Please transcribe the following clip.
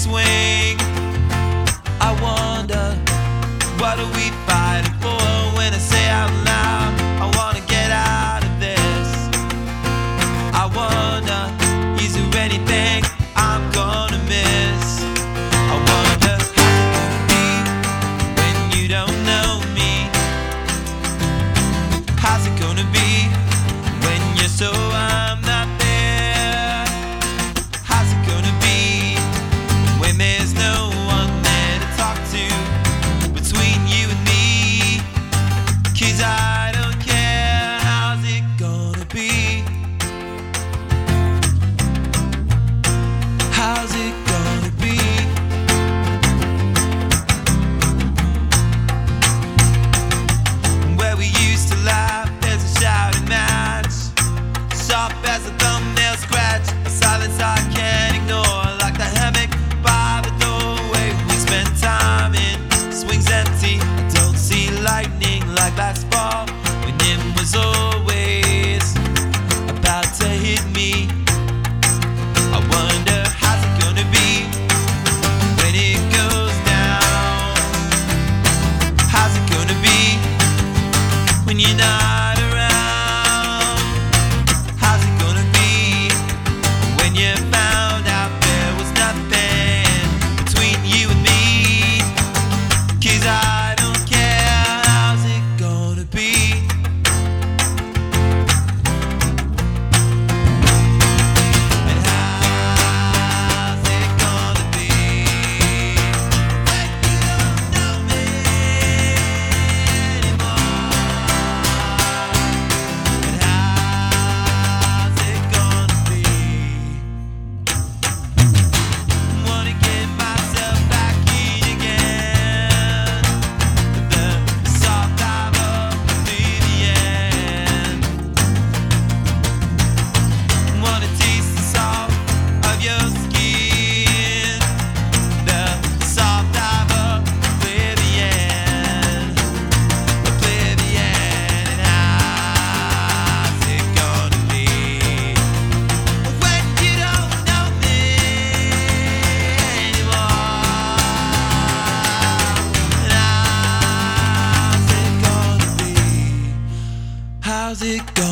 swing. Marina. it go.